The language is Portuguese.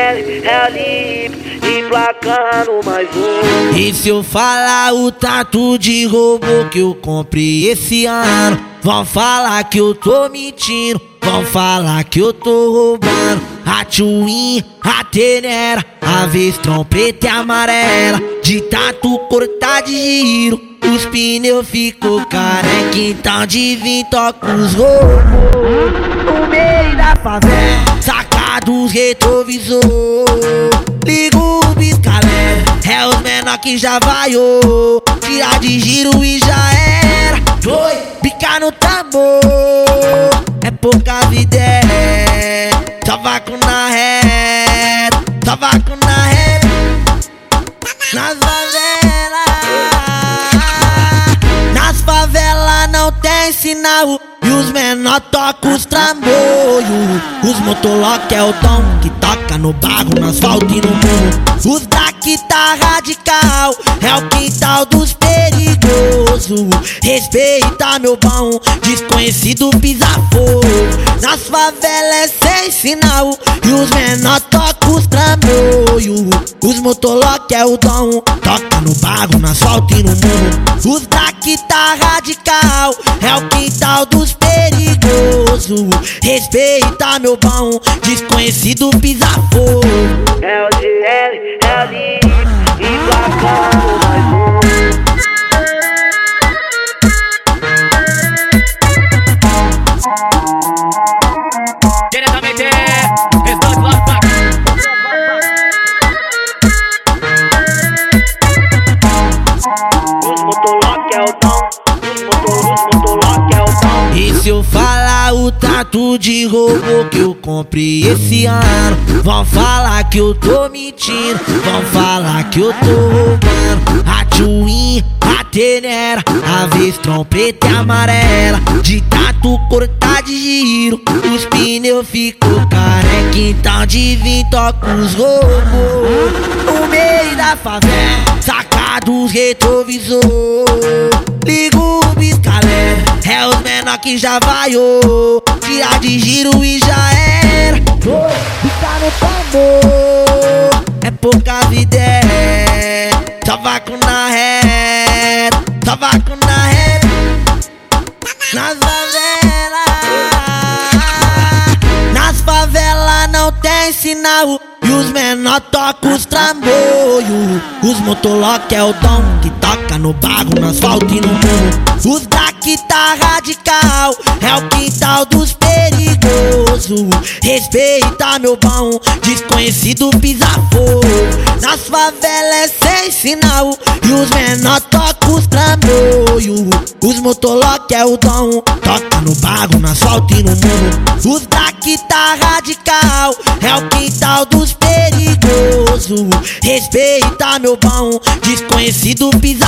GL, é Lips, emplacando mais um. E se eu falar o tatu de robô que eu comprei esse ano? Vão falar que eu tô mentindo, vão falar que eu tô roubando. A Twin, a Tenera, a vez trompeta e amarela. De tatu cortar de giro, os pneus ficou careca. Então de vir toca os robôs no meio da favela. Sacado os retrovisor, liga o biscalé. É os menor que já vaiou, tirar de giro e já era. Foi, picar no tambor, é pouca vida, é. Só vaco na reta, só vaco na reta. Nas tem sinal. E os menor tocam os trambolhos Os motolock é o tom que toca no barro, no asfalto e no morro. Os daqui tá radical, é o quintal dos perigosos Respeita meu bom, desconhecido pisa fogo Nas favelas é sem sinal E os menor tocam os trambolhos Os motolock é o dom. Toca no barro, no asfalto e no morro Os daqui tá radical, é o quintal dos perigoso. Respeita meu bom, desconhecido pisa fogo. É o se eu falar o tatu de robô que eu comprei esse ano? Vão falar que eu tô mentindo, vão falar que eu tô roubando. A Twin, a Tenera, a vez trompeta e amarela. De tatu cortar de giro, os pneus ficou careca. Então de vir toca os robôs no meio da favela. Sacado os retrovisor, que já vaiou, tirar de giro e já era. Ficar no tambor, é pouca vida, é. Só vaco na reta, só vaco na reta. Nas favelas, nas favelas não tem sinal. E os menor tocam os trambolhos Os motolock é o dom que toca no barro, no asfalto e no morro Os daqui tá radical, é o quintal dos perigosos Respeita meu bom, desconhecido pisa Nas favelas é sem sinal E os menor tocam os trambolhos Os motolock é o dom Toca no barro, no asfalto e no morro. Os daqui tá radical, é o quintal dos perigosos Respeita meu bom, desconhecido pisa